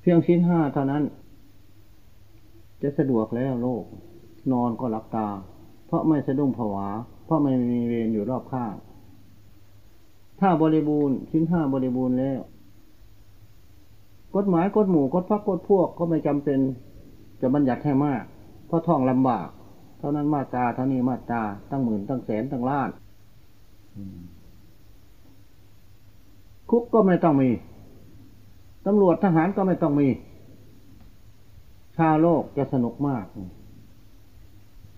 เพียงชิ้นห้าเท่านั้น จะสะดวกแล้วโลก นอนก็หลับตา เพราะไม่สะดุ้งผวา เพราะไม่มีเวรอยู่รอบข้าง ถ้าบริบูรณ์ชิ้นห้าบริบูรณ์แล้ว กฎหมายกฎหมู่กฎพักกฎพวกก็ไม่จำเป็นจะบัญญัติให้มาก เพราะท่องลำบาก เท่านั้นมาตาเท่านี้มาตาตั้งหมื่นตั้งแสนตั้งล้านคุกก็ไม่ต้องมี ตำรวจทหารก็ไม่ต้องมี ชาวโลกจะสนุกมาก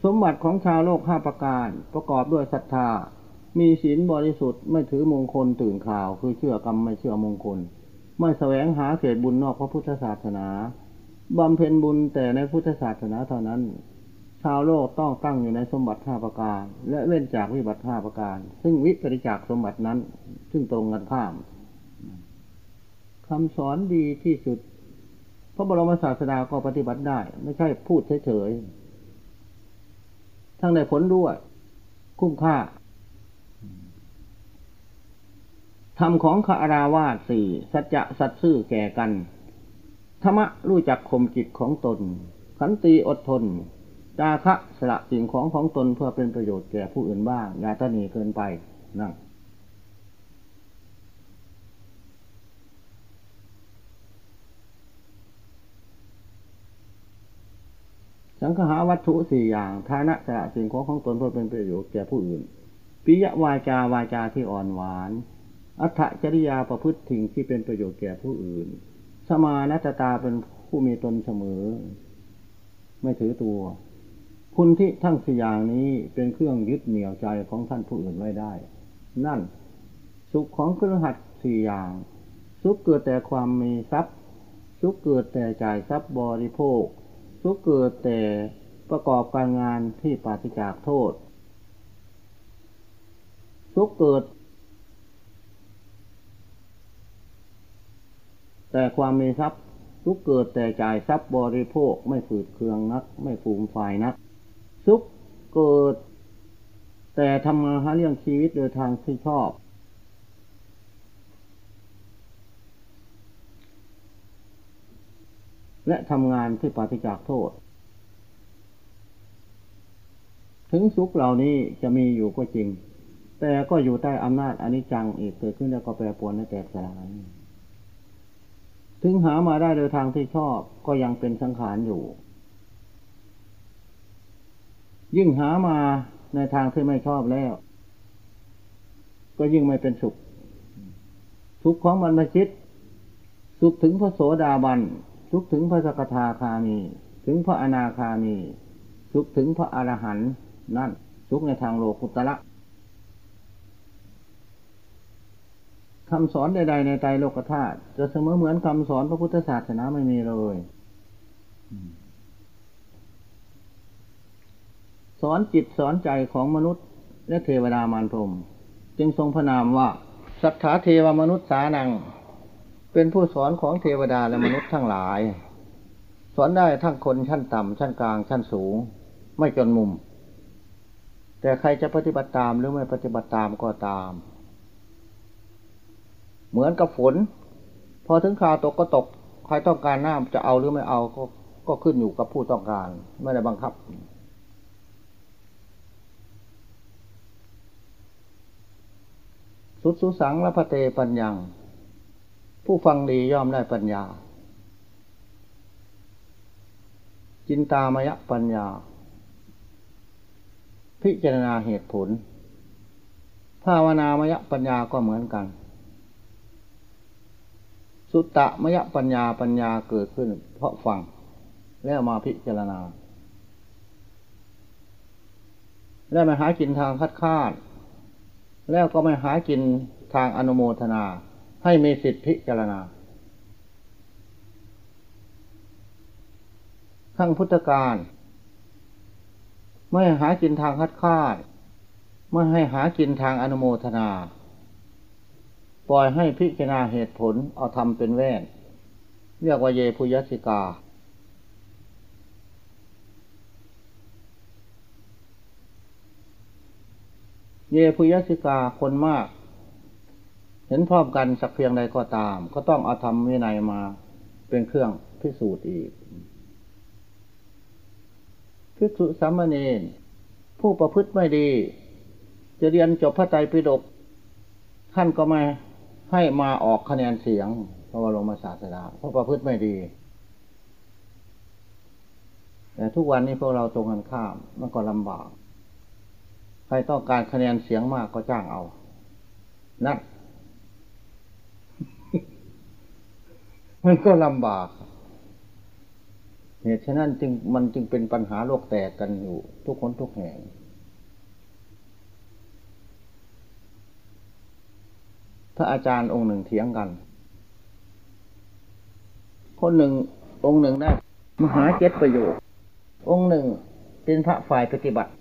สมบัติของชาวโลกห้าประการ ประกอบด้วยศรัทธา มีศีลบริสุทธิ์ไม่ถือมงคลตื่นข่าว คือเชื่อกรรมไม่เชื่อมงคล ไม่แสวงหาเขตบุญนอกพระพุทธศาสนาบำเพ็ญบุญแต่ในพุทธศาสนาเท่านั้น ชาวโลกต้องตั้งอยู่ในสมบัติห้าประการ และเว้นจากวิบัติห้าประการ ซึ่งวิปริจากสมบัตินั้น ซึ่งตรงกันข้าม คำสอนดีที่สุด พระบรมศาสดาก็ปฏิบัติได้ ไม่ใช่พูดเฉยๆทั้งในผลด้วย คุ้มค่าธรรมของคาราวาสสี่สัจจะสัตซื่อแก่กันธรรมะรู้จักข่มจิตของตน ขันตีอดทนจาคะสละสิ่งของของตนเพื่อเป็นประโยชน์แก่ผู้อื่นบ้างอย่าตนีเกินไปนั่ง สังหาวัตถุสี่อย่าง ฐานะสละสิ่งของของตนเพื่อเป็นประโยชน์แก่ผู้อื่น ปิยวาจาวาจาที่อ่อนหวาน อัตจริยาประพฤติถิ่งที่เป็นประโยชน์แก่ผู้อื่น สมานัตตาเป็นผู้มีตนเสมอ ไม่ถือตัว คุณที่ทั้งสี่อย่างนี้เป็นเครื่องยึดเหนี่ยวใจของท่านผู้อื่นไว้ได้ นั่น สุขของเครือขัดสี่อย่าง สุขเกิดแต่ความมีทรัพย์ สุขเกิดแต่จ่ายทรัพย์บริโภค สุขเกิดแต่ประกอบการงานที่ปราศจากโทษ สุขเกิด แต่ความมีทรัพย์สุขเกิดแต่จ่ายทรัพย์บริโภคไม่ฝืดเคืองนัก ไม่ฟูมไฟนัก สุขเกิด แต่ทำมานหาเรื่องชีวิตโดยทางที่ชอบ และทำงานที่ปฏิจากโทษ ถึงสุขเหล่านี้จะมีอยู่ก็จริง แต่ก็อยู่ใต้อำนาจอนิจจังอีกเกิดขึ้นแล้วก็แปรปรวนและแตกสลายถึงหามาได้โดยทางที่ชอบก็ยังเป็นสังขารอยู่ ยิ่งหามาในทางที่ไม่ชอบแล้ว ก็ยิ่งไม่เป็นสุข ทุกของมันมาคิดสุขถึงพระโสดาบัน สุขถึงพระสกทาคามี ถึงพระอนาคามีสุขถึงพระอรหันต์นั่นสุขในทางโลกุตละคำสอนใด ๆ ในใจโลกธาตุจะเสมอเหมือนคำสอนพระพุทธศาสนาไม่มีเลย สอนจิตสอนใจของมนุษย์ และเทวดามารพรม จึงทรงพระนามว่า สัทธาเทวมนุษย์สานัง เป็นผู้สอนของเทวดาและมนุษย์ทั้งหลาย สอนได้ทั้งคนชั้นต่ำชั้นกลางชั้นสูง ไม่จนมุม แต่ใครจะปฏิบัติตามหรือไม่ปฏิบัติตามก็ตาม เหมือนกับฝน พอถึงคราวตกก็ตก ใครต้องการน้ำจะเอาหรือไม่เอาก็ก็ขึ้นอยู่กับผู้ต้องการ ไม่ได้บังคับสุดสุสังและพระเตปัญญัง ผู้ฟังดีย่อมได้ปัญญา จินตามยปัญญา พิจารณาเหตุผล ภาวนามยปัญญาก็เหมือนกัน สุตตะมยปัญญาปัญญาเกิดขึ้น เพราะฟัง แล้วมาพิจารณา แล้วมาหากินทางคัดค้านแล้วก็ไม่หากินทางอนุโมทนา ให้มีสิทธิพิจารณาขั้งพุทธการไม่หากินทางคัดค้านไม่ให้หากินทางอนุโมทนา ปล่อยให้พิจารณาเหตุผลเอาทำเป็นแว่น เรียกว่าเยพุยสิกา เยพุยสิกาคนมาก เห็นพร้อมกันสักเพียงใดก็ตาม ก็ต้องเอาธรรมวินัยมาเป็นเครื่องพิสูจน์อีกพิสุสามเณรผู้ประพฤติไม่ดี จะเรียนจบพระไตรปิฎกท่านก็ไม่ให้มาออกคะแนนเสียงพระบรมศาสดาเพราะประพฤติไม่ดีแต่ทุกวันนี้พวกเราตรงกันข้ามมันก็ลำบาก ใครต้องการคะแนนเสียงมากก็จ้างเอา นั่น มันก็ลำบากเหตุฉะนั้นจึงมันจึงเป็นปัญหาโลกแตกกันอยู่ ทุกคนทุกแห่งถ้าอาจารย์องค์หนึ่งเถียงกัน คนหนึ่งองค์หนึ่งได้ มหาเจ็ดประโยคองค์หนึ่งเป็นพระฝ่ายปฏิบัติ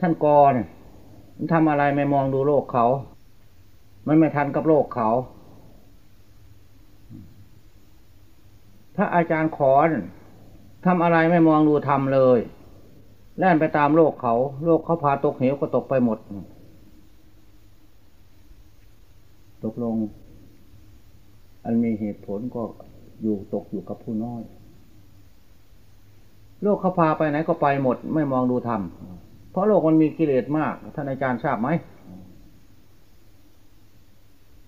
ท่านกรมันทำอะไรไม่มองดูโลกเขา มันไม่ทันกับโลกเขา พระอาจารย์ขอนทำอะไรไม่มองดูธรรมเลยแล่นไปตามโลกเขา โลกเขาพาตกเหวก็ตกไปหมด ตกลง อันมีเหตุผลก็อยู่ตกอยู่กับผู้น้อย โลกเขาพาไปไหนก็ไปหมด ไม่มองดูธรรม เพราะโลกมันมีกิเลสมาก ท่านอาจารย์ทราบไหม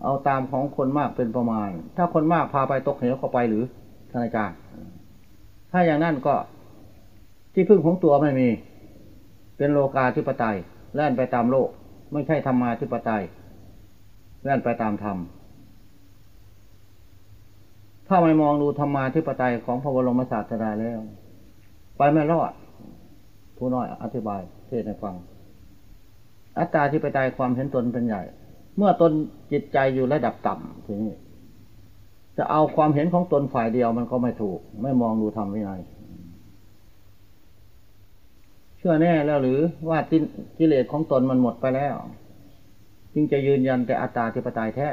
เอาตามของคนมากเป็นประมาณ ถ้าคนมากพาไปตกเหวก็ไปหรือ ท่านอาจารย์ ถ้าอย่างนั้นก็ที่พึ่งของตัวไม่มี เป็นโลกาธิปไตยแล่นไปตามโลก ไม่ใช่ธรรมาธิปไตยแล่นไปตามธรรม ถ้าไม่มองดูธรรมาธิปไตยของพระบรมศาสดาแล้ว ไปไม่รอด ผู้น้อยอธิบายเทศให้ฟัง อัตตาธิปไตยความเห็นตนเป็นใหญ่ เมื่อตนจิตใจอยู่ระดับต่ำทีนี้ จะเอาความเห็นของตนฝ่ายเดียวมันก็ไม่ถูก ไม่มองดูธรรมวินัยเชื่อแน่แล้วหรือว่ากิเลสของตนมันหมดไปแล้ว จึงจะยืนยันแต่อัตตาธิปไตยแท้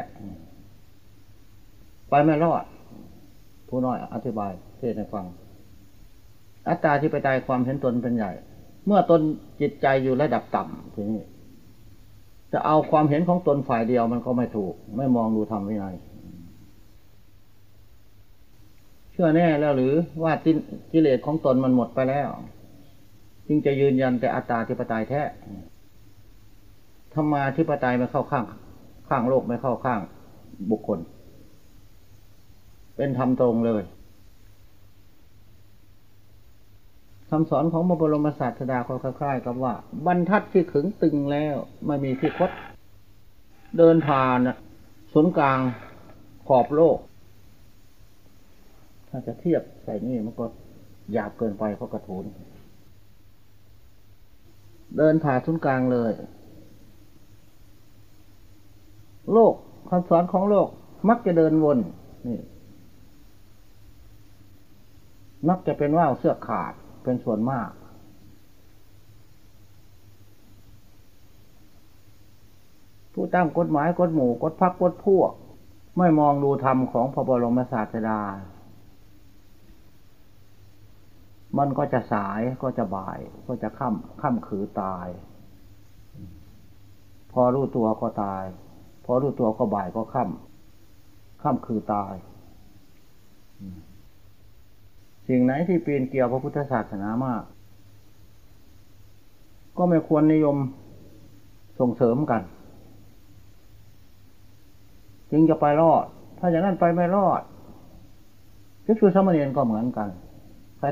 ไปไม่รอด ผู้น้อยอธิบายเทศให้ฟัง อัตตาธิปไตยความเห็นตนเป็นใหญ่ เมื่อตนจิตใจอยู่ระดับต่ำทีนี้จะเอาความเห็นของตนฝ่ายเดียวมันก็ไม่ถูก ไม่มองดูธรรมวินัย เชื่อแน่แล้วหรือว่ากิเลสของตนมันหมดไปแล้ว จึงจะยืนยันแต่อัตตาธิปไตยแท้ธรรมาธิปไตยไม่เข้าข้าง ข้างโลกไม่เข้าข้างบุคคล เป็นธรรมตรงเลยคำสอนของพระบรมศาสดาก็คล้ายๆ กับว่า บรรทัดที่ขึงตึงแล้วไม่มีที่คดเดินผ่านศูนย์กลางขอบโลก ถ้าจะเทียบใส่นี่มันก็หยาบเกินไปเพราะกระถูนเดินผ่าศูนย์กลางเลย โลกคำสอนของโลก มักจะเดินวน นี่ มักจะเป็นว่าวเสื้อขาดเป็นส่วนมากผู้ตั้งกฎหมายกฎหมู่กฎพักกฎพวก ไม่มองดูธรรมของพระบรมศาสดา มันก็จะสายก็จะบ่าย ก็จะค่ำค่ำคือตาย พอรู้ตัวก็ตาย พอรู้ตัวก็บ่ายก็ค่ำค่ำคือตาย สิ่งไหนที่ปีนเกี่ยวพระพุทธศาสนามาก ก็ไม่ควรนิยมส่งเสริมกัน จึงจะไปรอด ถ้าอย่างนั้นไปไม่รอดก็คือสมณีนก็เหมือนกัน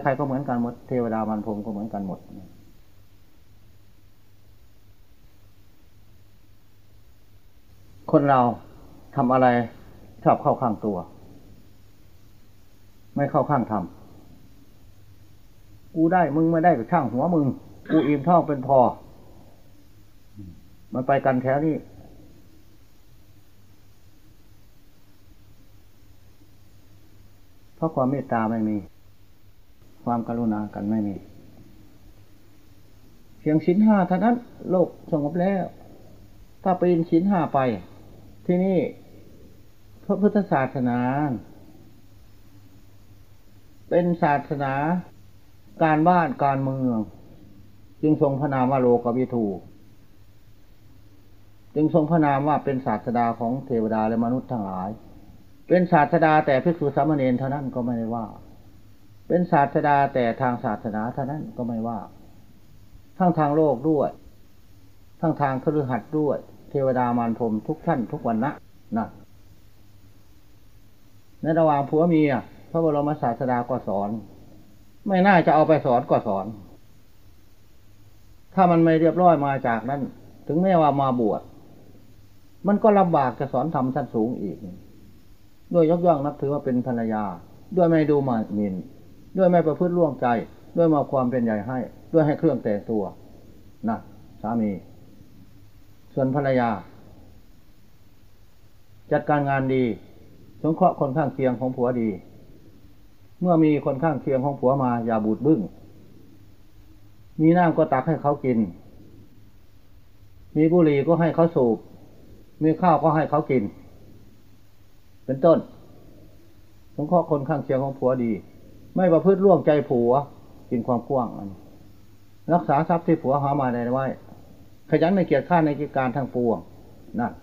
ใครๆก็เหมือนกันหมด เทวดามันพรมก็เหมือนกันหมด คนเราทำอะไรชอบเข้าข้างตัว ไม่เข้าข้างธรรมกูได้มึงไม่ได้กับช่างหัวมึง กูอิ่มท้องเป็นพอ มันไปกันแถวนี้เพราะความเมตตาไม่มี ความกรุณากันไม่มี เพียงชิ้นห้าเท่านั้น โลกสงบแล้ว ถ้าปีนชิ้นห้าไป ที่นี่พระพุทธศาสนา เป็นศาสนา การบ้านการเมือง จึงทรงพระนามว่าโลกวิทูจึงทรงพระนามว่าเป็นศาสดาของเทวดาและมนุษย์ทั้งหลาย เป็นศาสดาแต่ภิกษุสามเณรเท่านั้นก็ไม่ได้ว่า เป็นศาสดาแต่ทางศาสนาเท่านั้นก็ไม่ว่า ทั้งทางโลกด้วย ทั้งทางคฤหัสถ์ด้วย เทวดามารพรมทุกท่านทุกวันนะนะในระหว่างผัวเมียพระบรมศาสดาก็สอน ไม่น่าจะเอาไปสอนก็สอน ถ้ามันไม่เรียบร้อยมาจากนั้น ถึงแม้ว่ามาบวชมันก็ลำบากจะสอนธรรมชั้นสูงอีก ด้วยยกย่องนับถือว่าเป็นภรรยา ด้วยไม่ดูมาหมิน ด้วยไม่ประพฤติร่วงใจ ด้วยมาความเป็นใหญ่ให้ ด้วยให้เครื่องแต่งตัวนะสามี ส่วนภรรยา จัดการงานดี สงเคราะห์คนข้างเคียงของผัวดี เมื่อมีคนข้างเคียงของผัวมา อย่าบูดบึ้ง มีน้ำก็ตักให้เขากิน มีบุหรี่ก็ให้เขาสูบ มีข้าวก็ให้เขากิน เป็นต้น สงเคราะห์คนข้างเคียงของผัวดี ไม่ประพฤติร่วงใจผัว กินความกว้างอันรักษาทรัพย์ที่ผัวหามาได้ไว้ ขยันในเกียรติข้าในกิจการทางปวงนั่น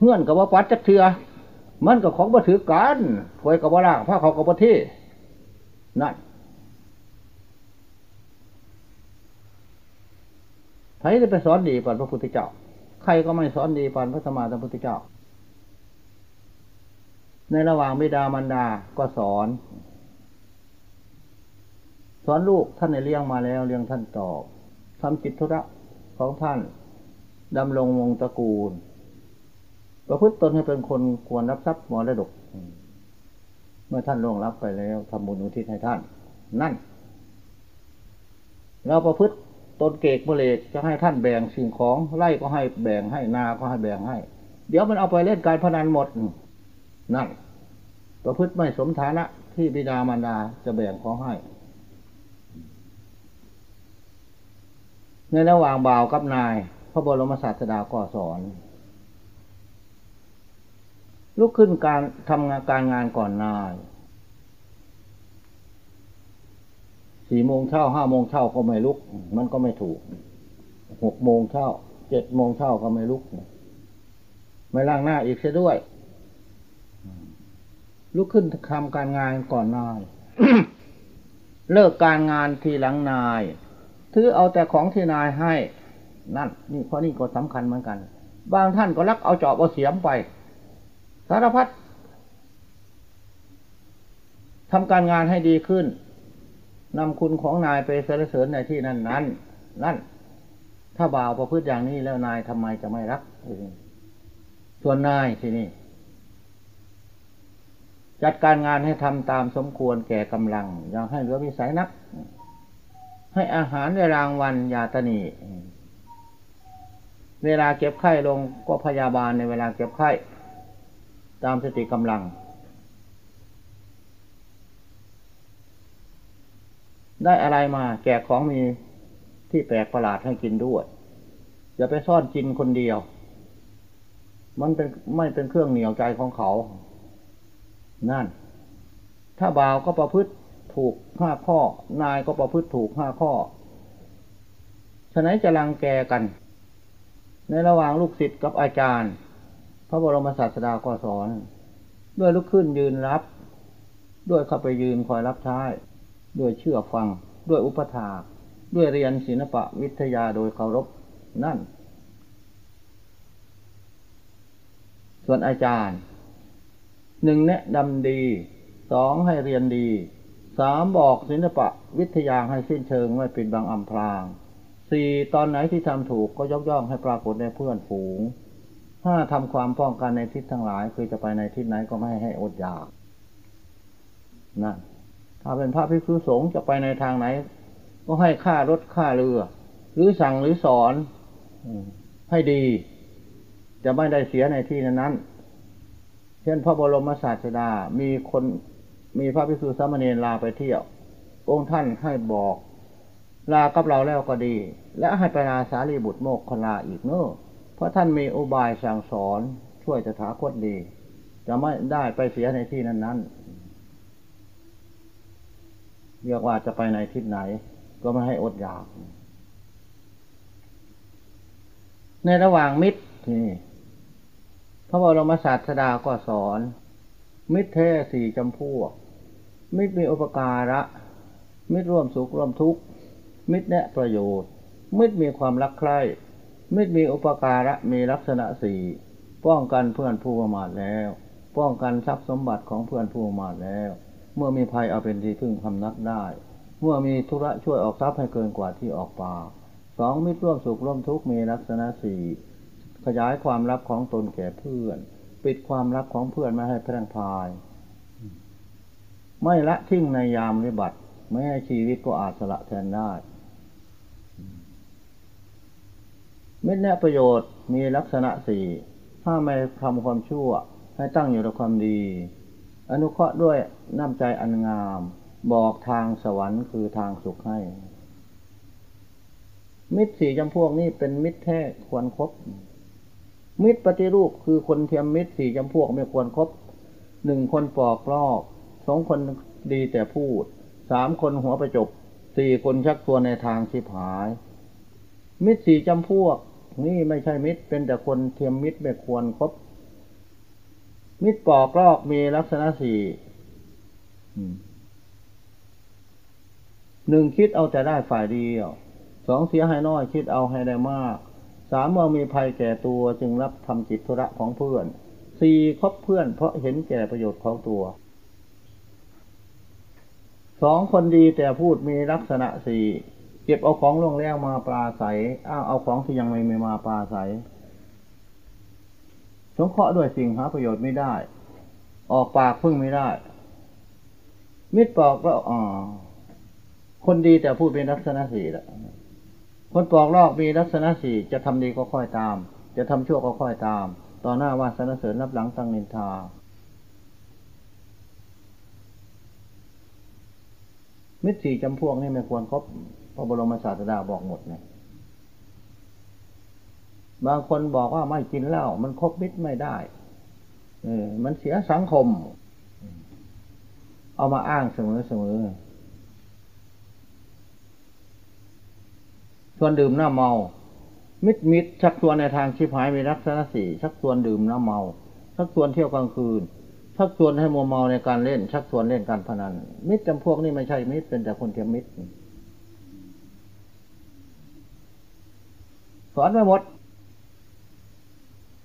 เงื่อนกับว่าปัดจักเถือมันกับของบัถือกันถวยกับว่าล่างผ้าเขากับว่าที่นั่นใครจะไปสอนดีปานพระพุทธเจ้า ใครก็ไม่สอนดีปานพระสมมาสัมพุทธเจ้า ในระหว่างบิดามารดาก็สอน อนลูกท่านในเลี้ยงมาแล้วเลี้ยงท่านตอบทำจิตธุระของท่านดำรงวงตระกูล ประพฤติตนให้เป็นคนควรรับทรัพย์มรดก เมื่อท่านล่วงรับไปแล้วทำบุญอุทิศให้ท่าน นั่น เราประพฤติตนเกกเมเลกจะให้ท่านแบ่งสิ่งของไร่ก็ให้แบ่งให้นาก็ให้แบ่งให้ เดี๋ยวมันเอาไปเล่นการพนันหมด นั่น ประพฤติไม่สมฐานะที่บิดามารดาจะแบ่งของให้ ในระหว่างบ่าวกับนาย พระบรมศาสดาก็สอน ลุกขึ้นการทำงานการงานก่อนนายสี่โมงเช้าห้าโมงเช้าก็ไม่ลุก มันก็ไม่ถูกหกโมงเช้าเจ็ดโมงเช้าก็ไม่ลุก ไม่ล้างหน้าอีกเสียด้วย ลุกขึ้นทำการงานก่อนนาย เลิกการงานทีหลังนาย ถือเอาแต่ของที่นายให้ นั่น นี่ข้อนี้ก็สำคัญเหมือนกัน บางท่านก็รักเอาจอบเอาเสียมไป สารพัดทำการงานให้ดีขึ้นนำคุณของนายไปสรรเสริญในที่นั้นนั้นนั่น ถ้าบ่าวประพฤติอย่างนี้แล้วนายทำไมจะไม่รักส่วนนายที่นี่ จัดการงานให้ทำตามสมควรแก่กำลังอย่าให้เหลือวิสัยนัก ให้อาหารในรางวัลยาตนีเวลาเก็บไข้ลงก็พยาบาลในเวลาเก็บไข้ ตามสติกำลัง ได้อะไรมาแจกของมีที่แปลกประหลาดให้กินด้วย อย่าไปซ่อนกินคนเดียว มันเป็นไม่เป็นเครื่องเหนียวใจของเขา นั่น ถ้าบ่าวก็ประพฤติ ถูกห้าข้อ นายก็ประพฤติถูกห้าข้อฉะนั้นจะรังแกกัน ในระหว่างลูกศิษย์กับอาจารย์ พระบรมศาสดาก็สอน ด้วยลุกขึ้นยืนรับ ด้วยเข้าไปยืนคอยรับใช้ด้วยเชื่อฟัง ด้วยอุปถาด้วยเรียนศิลปะวิทยาโดยเคารพนั่น ส่วนอาจารย์หนึ่งแนะดำดีสองให้เรียนดี สามบอกศิลปะวิทยาให้สิ้นเชิงไม่ปิดบังอำพรางสี่ตอนไหนที่ทำถูกก็ยกย่องให้ปรากฏในเพื่อนฝูงห้าทำความป้องกันในทิศทั้งหลาย คือจะไปในทิศไหนก็ไม่ให้อดอยากนั่นถ้าเป็นพระภิกษุสงฆ์จะไปในทางไหน ก็ให้ค่ารถค่าเรือ หรือสั่งหรือสอนให้ดี จะไม่ได้เสียในที่นั้น เช่นพระบรมศาสดามีคน มีพระภิกษุสามเณรลาไปเที่ยว องค์ท่านให้บอก ลากับเราแล้วก็ดี และให้ไปลาสารีบุตรโมกขลาอีกเนอะเพราะท่านมีอุบายสั่งสอนช่วยจะถาคตดี จะไม่ได้ไปเสียในที่นั้นๆเรียกว่าจะไปในทิศไหน ก็ไม่ให้อดอยาก ในระหว่างมิตรที่พระบรมศาสดาก็สอน มิตรแท้สี่จำพวก มิตรมีอุปการะ มิตรร่วมสุขร่วมทุกข์ มิตรแนะประโยชน์ มิตรมีความรักใคร่ มิตรมีอุปการะมีลักษณะสี่ป้องกันเพื่อนผู้ประมาทแล้ว ป้องกันทรัพย์สมบัติของเพื่อนผู้ประมาทแล้ว เมื่อมีภัยเอาเป็นที่พึ่งพำนักได้ เมื่อมีธุระช่วยออกทรัพย์ให้เกินกว่าที่ออกป่าสองมิตรร่วมสุขร่วมทุกข์มีลักษณะสี่ขยายความรักของตนแก่เพื่อน ปิดความรักของเพื่อนไม่ให้แพร่งพาย ไม่ละทิ้งในยามวิบัติแม้ชีวิตก็อาจสละแทนได้มิตรแนะประโยชน์มีลักษณะสี่ถ้าไม่ทำความชั่ว ให้ตั้งอยู่ในความดี อนุเคราะห์ด้วยน้ำใจอันงาม บอกทางสวรรค์คือทางสุขให้ มิตรสี่จำพวกนี้เป็นมิตรแท้ควรครบ มิตรปฏิรูปคือคนเทียมมิตรสี่จำพวกไม่ควรครบหนึ่งคนปอกลอกสองคนดีแต่พูดสามคนหัวประจบสี่คนชักตัวในทางชิบหาย มิตรสี่จำพวก นี่ไม่ใช่มิตรเป็นแต่คนเทียมมิตรไม่ควรครบมิตรปอกลอกมีลักษณะสี่หนึ่งคิดเอาแต่ได้ฝ่ายเดียวสองเสียให้น้อยคิดเอาให้ได้มาก สามเมื่อมีภัยแก่ตัวจึงรับทำจิตธุระของเพื่อนสี่คบเพื่อนเพราะเห็นแก่ประโยชน์ของตัวสองคนดีแต่พูดมีลักษณะสี่เก็บเอาของล่วงแล้วมาปลาใสอ้างเอาของที่ยังไม่มีมาปลาใสสงเคราะห์ด้วยสิ่งหาประโยชน์ไม่ได้ ออกปากพึ่งไม่ได้ มิตรปอกก็อ๋อคนดีแต่พูดเป็นลักษณะสี่ละ คนปอกลอกมีลักษณะสี่จะทำดีก็ค่อยตาม จะทำชั่วก็ค่อยตาม ต่อหน้าว่าสนเสริญรับหลังตั้งนินทามิตรสี่จำพวกนี่ไม่ควรครบพระบรมศาสดาบอกหมดเนี่ยบางคนบอกว่าไม่กินเหล้ามันคบมิตรไม่ได้เออมันเสียสังคม เอามาอ้างเสมอเสมอ ส่วนดื่มน้าเมา มิดมิดชักชวนในทางชิพหายมีลักษณะสี่ชักชวนดื่มน้าเมา ชักชวนเที่ยวกลางคืน ชักชวนให้มัวเมาในการเล่น ชักชวนเล่นการพนัน มิตรจำพวกนี้ไม่ใช่มิตรเป็นแต่คนเทียมมิตรสอนไม่หมด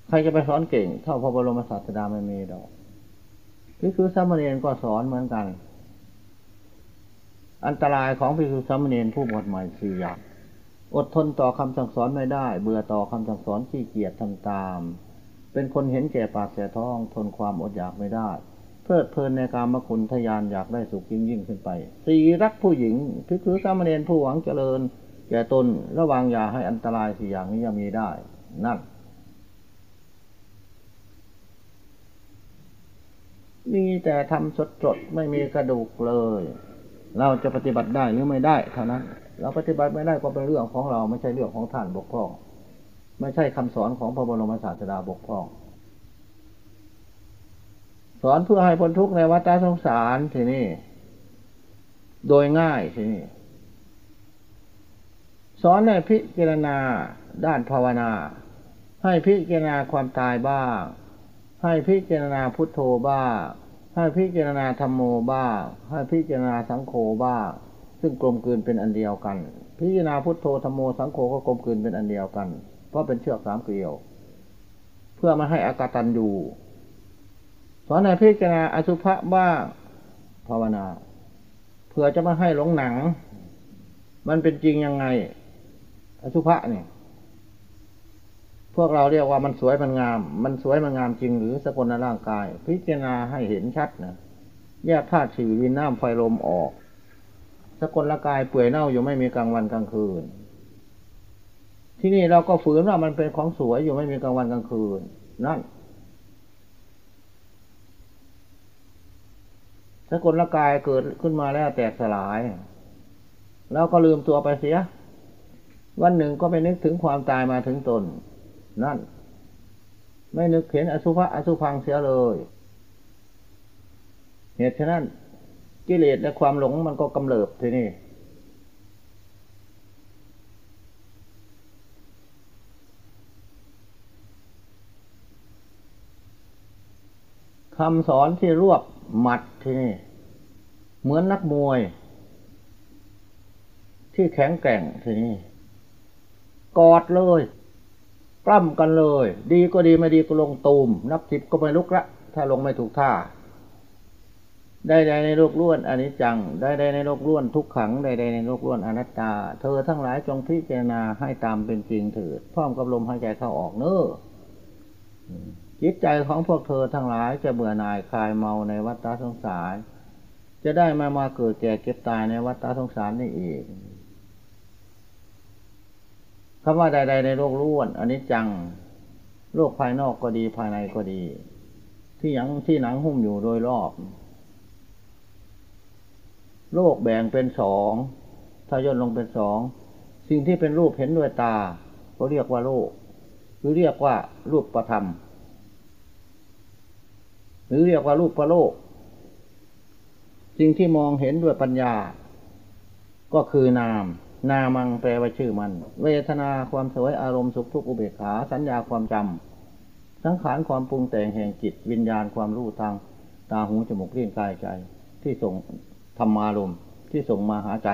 ใครจะไปสอนเก่ง เท่าพระบรมศาสดาไม่มีดอกพิคือสามเณรก็สอนเหมือนกัน อันตรายของพิคือสามเณรผู้บวชใหม่สี่อย่าง อดทนต่อคำสั่งสอนไม่ได้ เบื่อต่อคำสั่งสอนขี้เกียจทำตาม เป็นคนเห็นแก่ปากแก่ท้อง ทนความอดอยากไม่ได้ เพลิดเพลินในการมคุณทยานอยากได้สุขยิ่งยิ่งขึ้นไปสีรักผู้หญิงพิคือสามเณรผู้หวังเจริญ แก่ตนระวังอย่าให้อันตรายสี่อย่างนี้ยังมีได้ นั่นมีแต่ทำสดสดไม่มีกระดูกเลย เราจะปฏิบัติได้หรือไม่ได้เท่านั้น เราปฏิบัติไม่ได้ก็เป็นเรื่องของเราไม่ใช่เรื่องของท่านบกพร่อง ไม่ใช่คำสอนของพระบรมศาสดาบกพร่อง สอนเพื่อให้พ้นทุกข์ในวัฏสงสารทีนี้โดยง่ายทีนี้สอนให้พิจารณาด้านภาวนา ให้พิจารณาความตายบ้าง ให้พิจารณาพุทโธบ้าง ให้พิจารณาธรรมโมบ้าง ให้พิจารณาสังโฆบ้าง ซึ่งกลมกลืนเป็นอันเดียวกัน พิจารณาพุทโธธรรมโมสังโฆก็กลมกลืนเป็นอันเดียวกัน เพราะเป็นเชือกสามเกลียว เพื่อมาให้อากาตันอยู่สอนในพิจารณาอสุภะบ้างภาวนา เพื่อจะมาให้หลงหนัง มันเป็นจริงยังไง อสุภะเนี่ยพวกเราเรียกว่ามันสวยมันงาม มันสวยมันงามจริงหรือสกลในร่างกาย พิจารณาให้เห็นชัดนะแยกธาตุสี่วินน้ำไฟลมออก สกลละกายเปื่อยเน่าอยู่ไม่มีกลางวันกลางคืน ที่นี่เราก็ฝืนว่ามันเป็นของสวยอยู่ไม่มีกลางวันกลางคืน นั่นสกลละกายเกิดขึ้นมาแล้วแตกสลาย แล้วก็ลืมตัวไปเสีย วันหนึ่งก็ไปนึกถึงความตายมาถึงตน นั่น ไม่นึกเห็นอสุภะอสุพังเสียเลย เหตุฉะนั้น กิเลสและความหลงมันก็กำเริบทีนี่คำสอนที่รวบหมัดทีนี่เหมือนนักมวย ที่แข็งแกร่งทีนี้กอดเลยปล้ำกันเลย ดีก็ดีไม่ดีก็ลงตูม นับสิบก็ไม่ลุกละ ถ้าลงไม่ถูกท่า ได้ใดในโลกล้วนอันนี้จัง ได้ใดในโลกล้วนทุกขัง ได้ใดในโลกล้วนอนัตตา เธอทั้งหลายจงพิจารณาให้ตามเป็นจริงเถิดพร้อมกับลมหายใจเข้าออกเน้อจิตใจของพวกเธอทั้งหลายจะเบื่อหน่ายคลายเมาในวัฏสงสาร จะได้มามาเกิดแก่เก็บตายในวัฏสงสารนี่เองคำว่าใด ๆ ในโลกล้วนอันนี้จัง โลกภายนอกก็ดีภายในก็ดี ที่ยังที่หนังหุ้มอยู่โดยรอบ โลกแบ่งเป็นสองถ้าย่นลงเป็นสอง สิ่งที่เป็นรูปเห็นด้วยตาเขาเรียกว่าโลก หรือเรียกว่ารูปประธรรม หรือเรียกว่ารูปประโลก สิ่งที่มองเห็นด้วยปัญญา ก็คือนาม นามังแปลว่าชื่อมัน เวทนาความสวยอารมณ์สุขทุกข์อุเบกขาสัญญาความจำสังขารความปรุงแต่งแห่งจิตวิญญาณความรู้ทางตาหูจมูกเลี้ยงกายใจที่ส่ง ธรรมารมที่ส่งมาหาใจ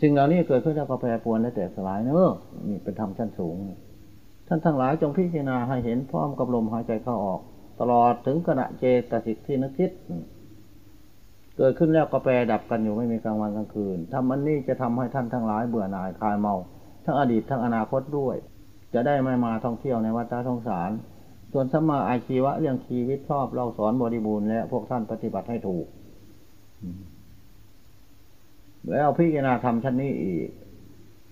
สิ่งเหล่านี้เกิดขึ้นแล้วก็แปรปวนและแตกสลายเนอะนี่เป็นธรรมชั้นสูง ท่านทั้งหลายจงพิจารณาให้เห็นพร้อมกับลมหายใจเข้าออก ตลอดถึงขณะเจตสิกที่นึกคิด เกิดขึ้นแล้วก็แปรดับกันอยู่ไม่มีกลางวันกลางคืนทำอันนี้จะทำให้ท่านทั้งหลายเบื่อหน่ายคลายเมา ทั้งอดีตทั้งอนาคตด้วย จะได้ไม่มาท่องเที่ยวในวัฏสงสาร ส่วนสมาอาชีวะเรื่องชีวิตชอบเราสอนบริบูรณ์และพวกท่านปฏิบัติให้ถูก แล้วพิจารณาธรรมชั้นนี้อีก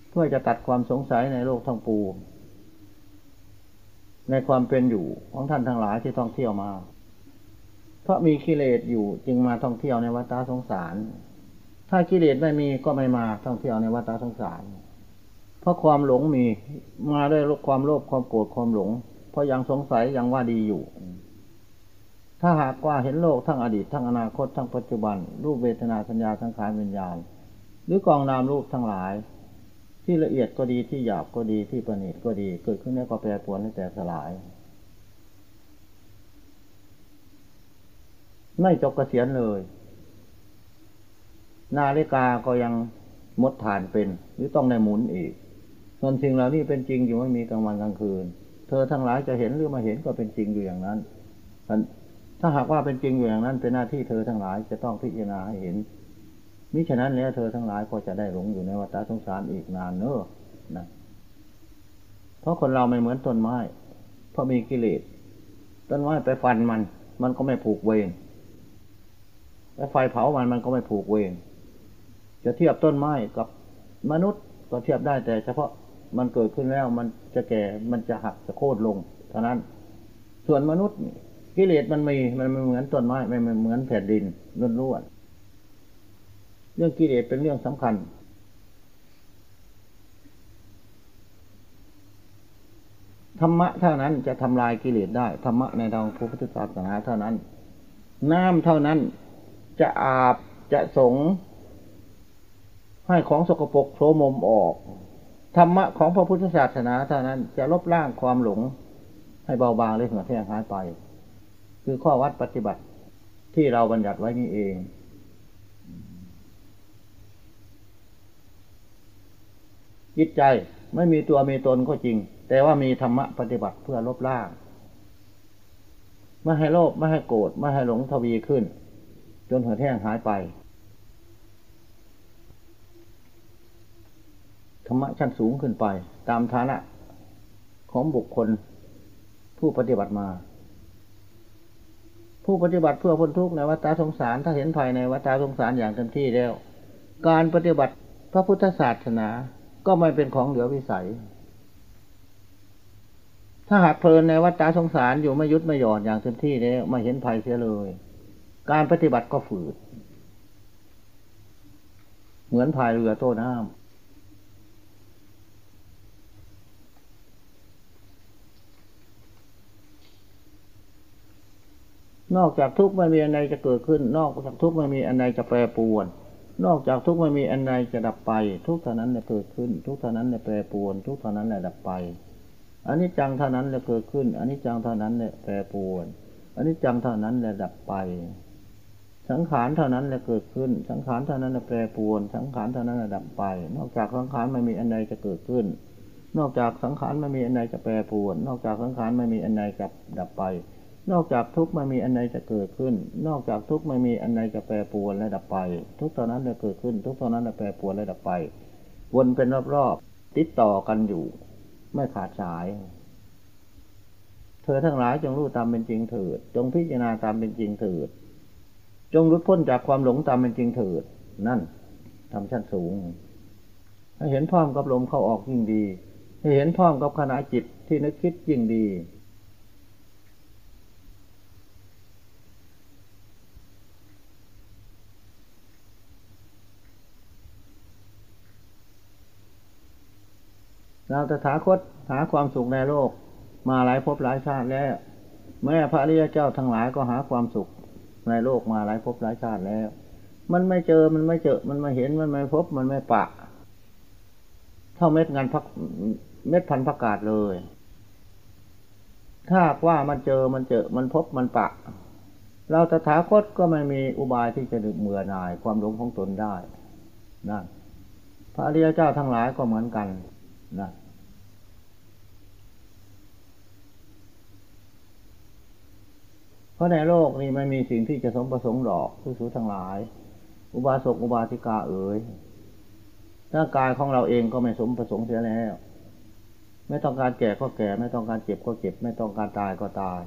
เพื่อจะตัดความสงสัยในโลกทั้งปูในความเป็นอยู่ของท่านทั้งหลายที่ท่องเที่ยวมา เพราะมีกิเลสอยู่จึงมาท่องเที่ยวในวัฏสงสาร ถ้ากิเลสไม่มีก็ไม่มาท่องเที่ยวในวัฏสงสาร เพราะความหลงมีมาด้วยความโลภความโกรธความหลง เพราะยังสงสัยยังว่าดีอยู่ ถ้าหากว่าเห็นโลกทั้งอดีตทั้งอนาคตทั้งปัจจุบัน รูปเวทนาสัญญาสังขารวิญญาณ หรือกองนามรูปทั้งหลาย ที่ละเอียดก็ดีที่หยาบก็ดีที่ประณีตก็ดี เกิดขึ้นแล้วก็แปรปรวนให้แต่สลาย ไม่จบกเกษียณเลย นาฬิกาก็ยังมดฐานเป็น หรือต้องในหมุนอีกส่วนสิ่งเหล่านี้เป็นจริงอยู่ไม่มีกลางวันกลางคืน เธอทั้งหลายจะเห็นหรือมาเห็นก็เป็นจริงอยู่อย่างนั้นถ้าหากว่าเป็นจริงอยู่อย่างนั้น เป็นหน้าที่เธอทั้งหลายจะต้องพิจารณาให้เห็นมิฉะนั้นแล้วเธอทั้งหลายก็จะได้หลงอยู่ในวัฏสงสารอีกนานเนอะนะเพราะคนเราไม่เหมือนต้นไม้ เพราะมีกิเลสต้นไม้ไปฟันมัน มันก็ไม่ผูกเวรแล้วไฟเผามันมันก็ไม่ผูกเวรจะเทียบต้นไม้กับมนุษย์ก็เทียบได้แต่เฉพาะ มันเกิดขึ้นแล้วมันจะแก่มันจะหักจะโค่นลงเท่านั้น ส่วนมนุษย์กิเลสมันมีมันไม่เหมือนต้นไม้ไม่เหมือนแผ่นดินล้วนๆเรื่องกิเลสเป็นเรื่องสำคัญ ธรรมะเท่านั้นจะทำลายกิเลสได้ ธรรมะในทางพุทธศาสนาเท่านั้น น้ำเท่านั้นจะอาบจะสงให้ของสกปรกโสมมออก ธรรมะของพระพุทธศาสนาเท่านั้นจะลบล้างความหลง ให้เบาบางเลยเหือแห้งหายไป คือข้อวัดปฏิบัติที่เราบัญญัติไว้นี่เอง จิตใจไม่มีตัวมีตนก็จริง แต่ว่ามีธรรมะปฏิบัติเพื่อลบล้างไม่ให้โลภไม่ให้โกรธไม่ให้หลงทวีขึ้น จนเหือดแห้งหายไป รรมะชั้นสูงขึ้นไป ตามฐานะของบุคคลผู้ปฏิบัติมา ผู้ปฏิบัติเพื่อพ้นทุกข์ในวัฏสงสาร ถ้าเห็นภัยในวัฏสงสารอย่างเต็มที่แล้ว การปฏิบัติพระพุทธศาสนาก็ไม่เป็นของเหลือวิสัย ถ้าหากเพลินในวัฏสงสารอยู่ไม่ยุดไม่หย่อนอย่างเต็มที่แล้วไม่เห็นภัยเสียเลย การปฏิบัติก็ฝืด เหมือนพายเรือโต้น้ำ นอกจากทุกข์ไม่มีอันใดจะเกิดขึ้น นอกจากทุกข์ไม่มีอันใดจะแปรปรวน นอกจากทุกข์ไม่มีอันใดจะดับไป ทุกเท่านั้นจะเกิดขึ้น ทุกเท่านั้นจะแปรปรวน ทุกเท่านั้นแหละดับไปอันนี้จังเท่านั้นแหละเกิดขึ้นอันนี้จังเท่านั้นแหละแปรปรวนอันนี้จังเท่านั้นแหละดับไป สังขารเท่านั้นแหละเกิดขึ้น สังขารเท่านั้นแหละแปรปรวน สังขารเท่านั้นแหละดับไป นอกจากสังขารไม่มีอันใดจะเกิดขึ้น นอกจากสังขารไม่มีอันใดจะแปรปรวน นอกจากสังขารไม่มีอันใดจะดับไป นอกจากทุกข์ไม่มีอันใดจะเกิดขึ้น นอกจากทุกข์ไม่มีอันใดจะแปรปรวนและดับไป ทุกตอนนั้นจะเกิดขึ้น ทุกตอนนั้นจะแปรปรวนและดับไป วนเป็นรอบๆติดต่อกันอยู่ ไม่ขาดสาย เธอทั้งหลายจงรู้ตามเป็นจริงเถิด จงพิจารณาตามเป็นจริงเถิด จงรุดพ้นจากความหลงตามเป็นจริงเถิด นั่นทำชั้นสูงให้เห็นพร้อมกับลมเข้าออกยิ่งดี ให้เห็นพร้อมกับขณะจิตที่นึกคิดยิ่งดี เราตถาคตหาความสุขในโลก มาหลายภพหลายชาติแล้ว แม่พระริยเจ้าทั้งหลายก็หาความสุขในโลกมาหลายภพหลายชาติแล้ว มันไม่เจอมันไม่เจอมันไม่เห็นมันไม่พบมันไม่ปะ เท่าเม็ดงานพักเม็ดพันประกาศเลย ถ้าว่ามันเจอมันเจอมันพบมันปะ เราตถาคตก็ไม่มีอุบายที่จะดึกเมื่อนายความหลงของตนได้นั่นพระอริยเจ้าทั้งหลายก็เหมือนกันนะ ราะในโลกนี้ไม่มีสิ่งที่จะสมประสงค์หรอกผู้สูทั้งหลาย อุบาสกอุบาสิกาเอ๋ยร่างกายของเราเองก็ไม่สมประสงค์เสียแล้ว ไม่ต้องการแก่ก็แก่ ไม่ต้องการเจ็บก็เจ็บ ไม่ต้องการตายก็ตาย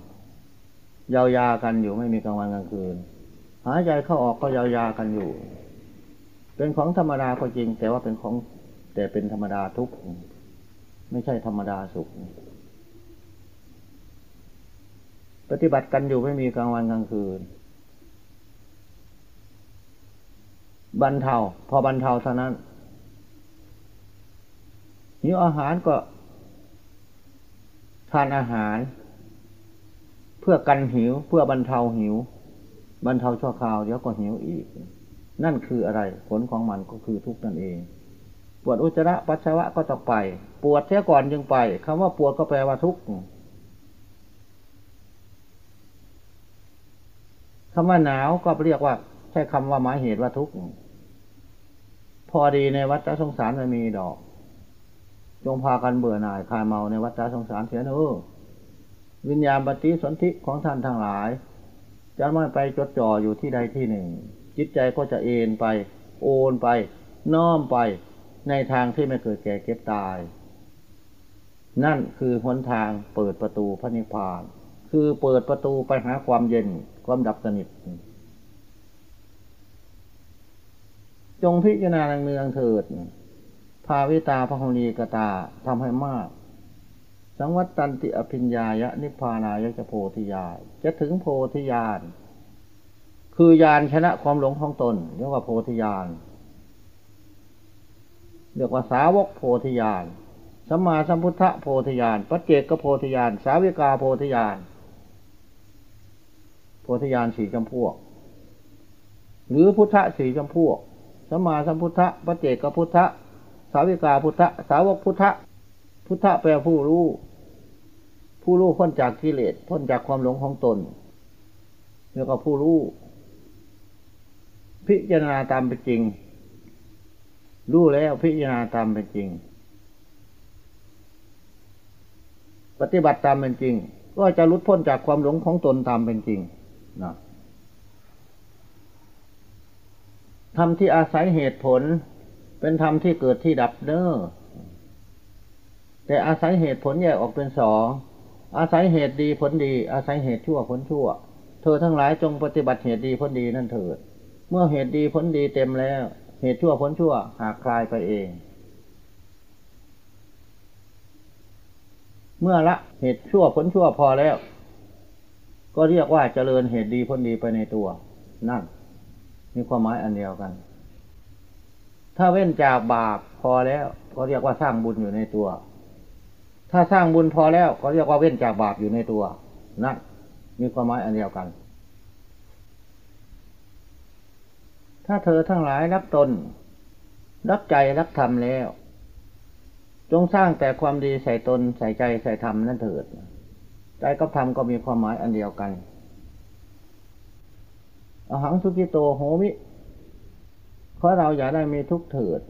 ยาวยากันอยู่ไม่มีกลางวันกลางคืน หายใจเข้าออกก็ยาวยากันอยู่ เป็นของธรรมดาก็จริง แต่ว่าเป็นของแต่เป็นธรรมดาทุกไม่ใช่ธรรมดาสุขป ฏิบัติกันอยู่ไม่มีกลางวันกลางคืนบรรเทาพอบรรเทาเท่านั้นหิวอาหารก็ทานอาหาร เพื่อกันหิวเพื่อบรรเทาหิว บรรเทาชั่วคราวเดี๋ยวก็หิวอีก นั่นคืออะไร ผลของมันก็คือทุกนั่นเอง ปวดอุจจาระปัสสาวะก็ต้องไป ปวดเสียก่อนจึงไปคำว่าปวดก็แปลว่าทุกข์ คำว่าหนาวก็เรียกว่า ใช้คำว่าหมายเหตุว่าทุกข์พอดีในวัฏสงสารไม่มีดอก จงพากันเบื่อหน่ายคลายเมาในวัฏสงสารเสียเนอวิญญาณปฏิสนธิของท่านทั้งหลาย จะไม่ไปจดจ่ออยู่ที่ใดที่หนึ่ง จิตใจก็จะเอ็นไป โอนไป น้อมไปในทางที่ไม่เกิดแก่เก็บตาย นั่นคือหนทางเปิดประตูพระนิพพาน คือเปิดประตูไปหาความเย็น ความดับสนิท จงพิจารณาเนืองเถิด ภาวิตาพระหณีกตาทำให้มาก สังวัตตันติอภิญญายะ นิพพานายะจะโพธิญาณจะถึงโพธิญาณคือยานชนะความหลงของตนเรียกว่าโพธิญาณเรียกว่าสาวกโพธิญาณสัมมาสัมพุทธโพธิญาณปัจเจกโพธิญาณสาวิกาโพธิญาณ โพธิญาณสี่จำพวก หรือพุทธสี่จำพวกสมาสัมพุทธพระเจกพุทธสาวิกาพุทธสาวกพุทธพุทธะแปลผู้รู้ ผู้รู้พ้นจากกิเลสพ้นจากความหลงของตน แล้วก็ผู้รู้ พิจารณาตามเป็นจริง รู้แล้วพิจารณาตามเป็นจริง ปฏิบัติตามเป็นจริง ก็จะลุดพ้นจากความหลงของตนตามเป็นจริง นะธรรมที่อาศัยเหตุผล เป็นธรรมที่เกิดที่ดับเน้อแต่อาศัยเหตุผลแยกออกเป็นสอง อาศัยเหตุดีผลดี อาศัยเหตุชั่วผลชั่ว เธอทั้งหลายจงปฏิบัติเหตุดีผลดีนั่นเถิด เมื่อเหตุดีผลดีเต็มแล้ว เหตุชั่วผลชั่ว หากคลายไปเอง เมื่อละเหตุชั่วผลชั่วพอแล้ว ก็เรียกว่าเจริญเหตุดีพ้นดีไปในตัว นั่นมีความหมายอันเดียวกัน ถ้าเว้นจากบาปพอแล้ว ก็เรียกว่าสร้างบุญอยู่ในตัว ถ้าสร้างบุญพอแล้ว ก็เรียกว่าเว้นจากบาปอยู่ในตัว นั่นมีความหมายอันเดียวกัน ถ้าเธอทั้งหลายรักตน รักใจรักธรรมแล้ว จงสร้างแต่ความดีใส่ตนใส่ใจใส่ธรรมนั่นเถิด ใจกับธรรมก็มีความหมายอันเดียวกันอหังสุกิโตโหมิเพราะเราอย่าได้มีทุกข์เถิด